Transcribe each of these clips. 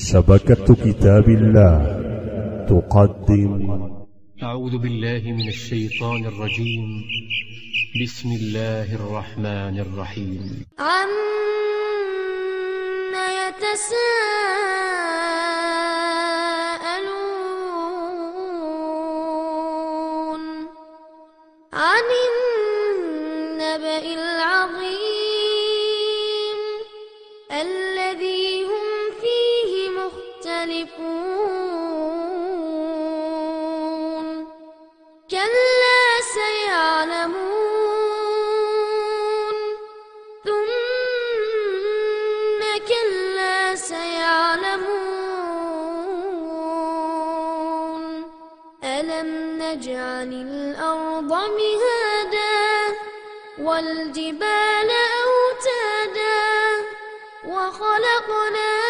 شبكة كتاب الله. تقدم. أعوذ بالله من الشيطان الرجيم. بسم الله الرحمن الرحيم. عم يتساءلون مختلفون كلا سيعلمون. ثم كلا سيعلمون. ألم نجعل الأرض مهادا والجبال أوتادا وخلقناكم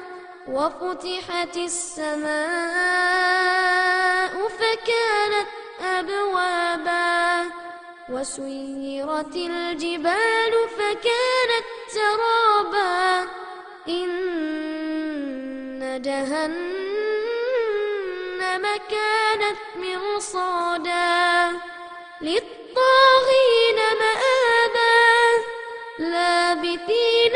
وفتحت السماء فكانت أبوابا وسيرت الجبال فكانت سرابا إن جهنم كانت مرصادا للطاغين مآبا لابثين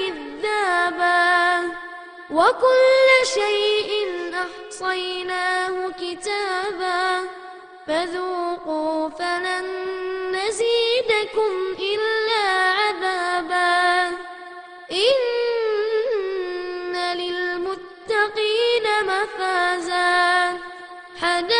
كذابا وكل شيء أحصيناه كتابا فذوقوا فلن نزيدكم إلا عذابا إن للمتقين مفازا حدائق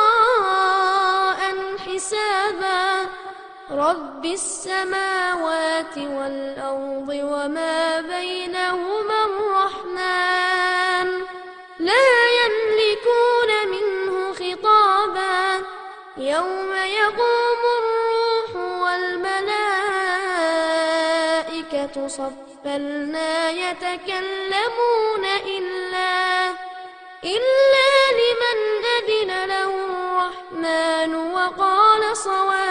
رب السماوات والأرض وما بينهما الرحمن لا يملكون منه خطابا يوم يقوم الروح والملائكة صفا لا يتكلمون إلا إلا لمن أذن له الرحمن وقال صوابا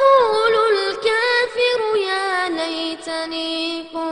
ويقول الكافر يا ليتني كنت